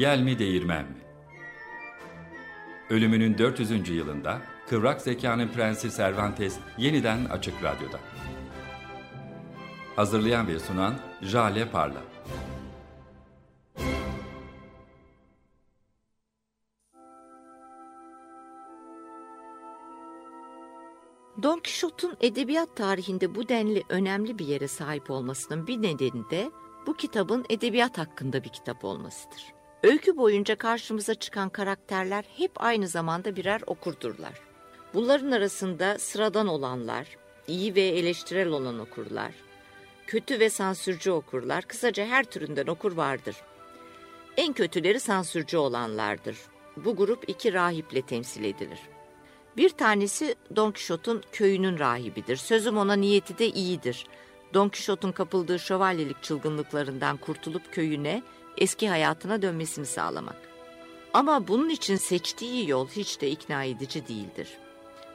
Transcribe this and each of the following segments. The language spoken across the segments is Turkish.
Yel mi değirmen mi? Ölümünün 400. yılında Kıvrak Zekanın Prensi Cervantes yeniden Açık Radyo'da. Hazırlayan ve sunan Jale Parla. Don Quixote'un edebiyat tarihinde bu denli önemli bir yere sahip olmasının bir nedeni de bu kitabın edebiyat hakkında bir kitap olmasıdır. Öykü boyunca karşımıza çıkan karakterler hep aynı zamanda birer okurdurlar. Bunların arasında sıradan olanlar, iyi ve eleştirel olan okurlar, kötü ve sansürcü okurlar, kısaca her türünden okur vardır. En kötüleri sansürcü olanlardır. Bu grup iki rahiple temsil edilir. Bir tanesi Don Quixote'un köyünün rahibidir. Sözüm ona niyeti de iyidir. Don Quixote'un kapıldığı şövalyelik çılgınlıklarından kurtulup köyüne, eski hayatına dönmesini sağlamak. Ama bunun için seçtiği yol hiç de ikna edici değildir.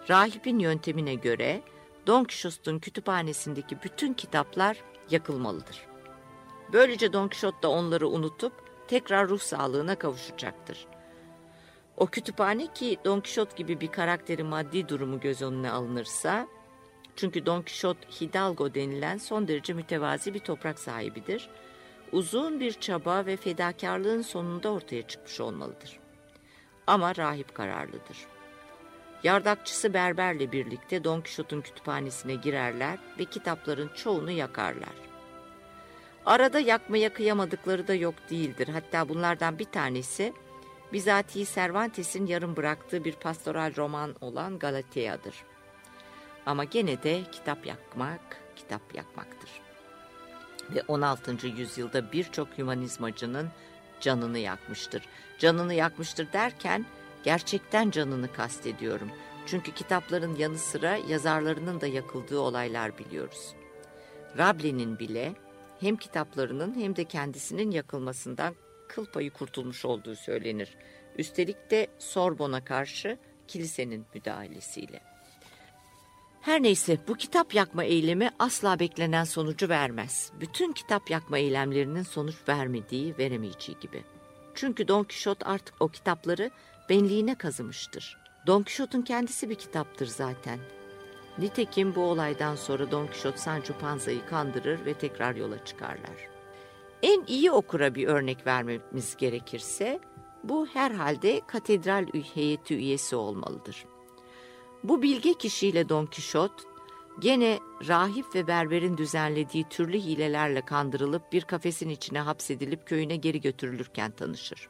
Rahibin yöntemine göre Don Quixote'un kütüphanesindeki bütün kitaplar yakılmalıdır. Böylece Don Quixote da onları unutup tekrar ruh sağlığına kavuşacaktır. O kütüphane ki Don Quixote gibi bir karakteri maddi durumu göz önüne alınırsa, çünkü Don Quixote Hidalgo denilen son derece mütevazi bir toprak sahibidir, uzun bir çaba ve fedakarlığın sonunda ortaya çıkmış olmalıdır. Ama rahip kararlıdır. Yardakçısı Berber'le birlikte Don Quixote'un kütüphanesine girerler ve kitapların çoğunu yakarlar. Arada yakmaya kıyamadıkları da yok değildir. Hatta bunlardan bir tanesi bizatihi Cervantes'in yarım bıraktığı bir pastoral roman olan Galatea'dır. Ama gene de kitap yakmak, kitap yakmaktır. Ve 16. yüzyılda birçok hümanizmacının canını yakmıştır. Canını yakmıştır derken gerçekten canını kastediyorum. Çünkü kitapların yanı sıra yazarlarının da yakıldığı olaylar biliyoruz. Rabelaise'nin bile hem kitaplarının hem de kendisinin yakılmasından kıl payı kurtulmuş olduğu söylenir. Üstelik de Sorbon'a karşı kilisenin müdahalesiyle. Her neyse bu kitap yakma eylemi asla beklenen sonucu vermez. Bütün kitap yakma eylemlerinin sonuç vermediği, veremeyeceği gibi. Çünkü Don Quixote artık o kitapları benliğine kazımıştır. Don Quixote'un kendisi bir kitaptır zaten. Nitekim bu olaydan sonra Don Quixote Sancho Panza'yı kandırır ve tekrar yola çıkarlar. En iyi okura bir örnek vermemiz gerekirse bu herhalde katedral heyeti üyesi olmalıdır. Bu bilge kişiyle Don Quixote gene rahip ve berberin düzenlediği türlü hilelerle kandırılıp bir kafesin içine hapsedilip köyüne geri götürülürken tanışır.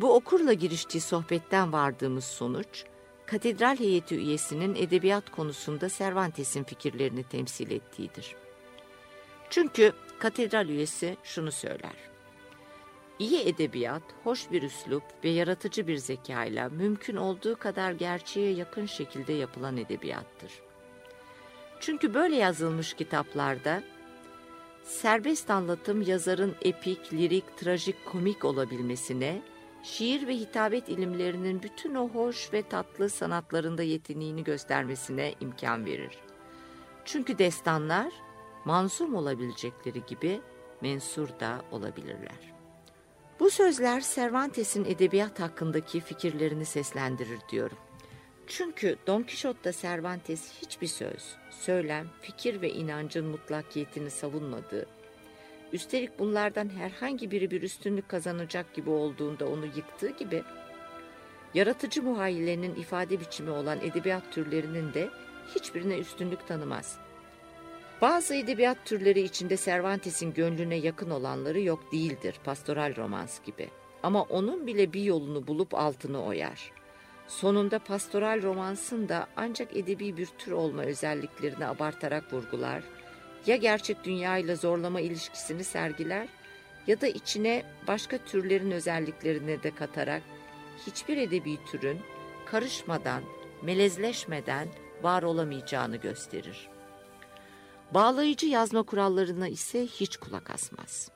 Bu okurla giriştiği sohbetten vardığımız sonuç, katedral heyeti üyesinin edebiyat konusunda Cervantes'in fikirlerini temsil ettiğidir. Çünkü katedral üyesi şunu söyler. İyi edebiyat, hoş bir üslup ve yaratıcı bir zekayla mümkün olduğu kadar gerçeğe yakın şekilde yapılan edebiyattır. Çünkü böyle yazılmış kitaplarda serbest anlatım yazarın epik, lirik, trajik, komik olabilmesine, şiir ve hitabet ilimlerinin bütün o hoş ve tatlı sanatlarında yeteneğini göstermesine imkan verir. Çünkü destanlar mansum olabilecekleri gibi mensur da olabilirler. Bu sözler Cervantes'in edebiyat hakkındaki fikirlerini seslendirir diyorum. Çünkü Don Quixote'da Cervantes hiçbir söz, söylem, fikir ve inancın mutlakiyetini savunmadığı, üstelik bunlardan herhangi biri bir üstünlük kazanacak gibi olduğunda onu yıktığı gibi, yaratıcı muhayyilenin ifade biçimi olan edebiyat türlerinin de hiçbirine üstünlük tanımaz. Bazı edebiyat türleri içinde Cervantes'in gönlüne yakın olanları yok değildir, pastoral romans gibi. Ama onun bile bir yolunu bulup altını oyar. Sonunda pastoral romansın da ancak edebi bir tür olma özelliklerini abartarak vurgular, ya gerçek dünyayla zorlama ilişkisini sergiler ya da içine başka türlerin özelliklerini de katarak hiçbir edebi türün karışmadan, melezleşmeden var olamayacağını gösterir. Bağlayıcı yazma kurallarına ise hiç kulak asmaz.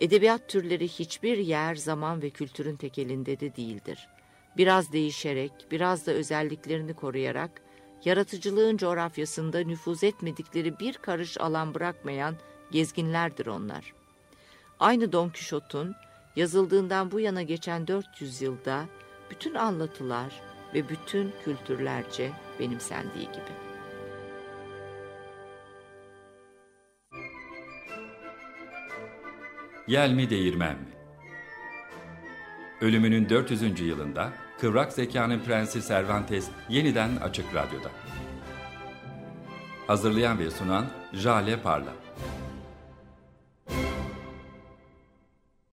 Edebiyat türleri hiçbir yer, zaman ve kültürün tekelinde de değildir. Biraz değişerek, biraz da özelliklerini koruyarak, yaratıcılığın coğrafyasında nüfuz etmedikleri bir karış alan bırakmayan gezginlerdir onlar. Aynı Don Quixote'un Yazıldığından bu yana geçen 400 yılda bütün anlatılar ve bütün kültürlerce benimsendiği gibi. Yel mi değirmen mi? Ölümünün 400. yılında Kıvrak Zekanın Prensi Cervantes yeniden Açık Radyo'da. Hazırlayan ve sunan Jale Parla.